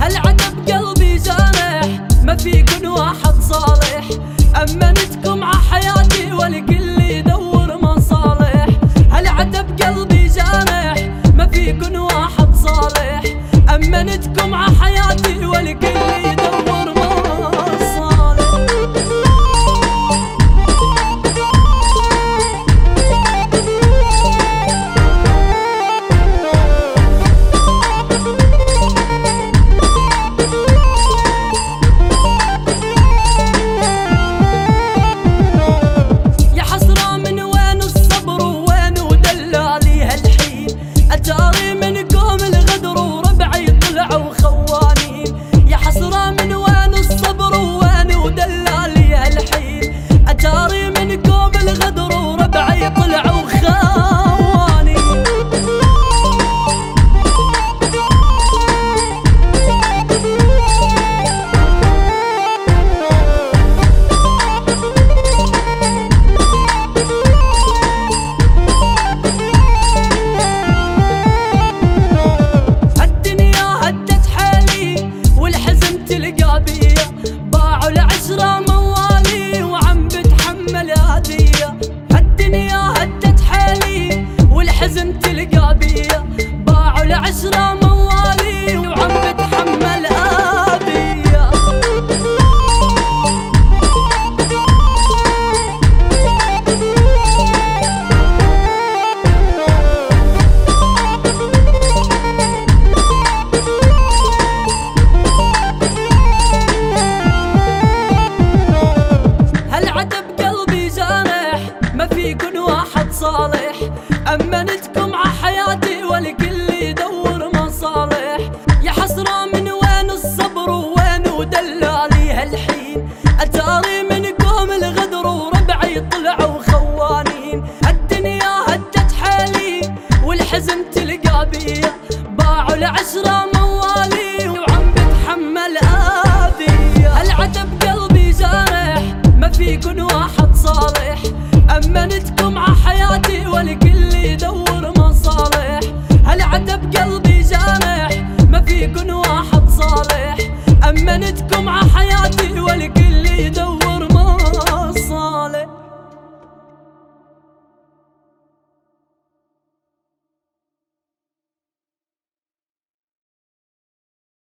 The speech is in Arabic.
هالعتب قلبي جارح ما فيكن واحد صالح أمنتكم ع حياتي والكل يدور مصالح هالعتب قلبي جارح ما فيكن واحد صالح. أمنتكم ع حياتي والكل يدور والحزن تلقى بيا. باعوا العشرة موالي وعم بتحمل هدية هالعتب قلبي جارح ما فيكن واحد صالح. أتاري منكم الغدر وربعي طلعوا خوانين. الدنيا هدت حالي والحزن تلقى بيا باعوا العشرة موالي وعم بتحمل آذية العتب قلبي جارح ما فيكن واحد صالح. أمنتكم ع حياتي والكل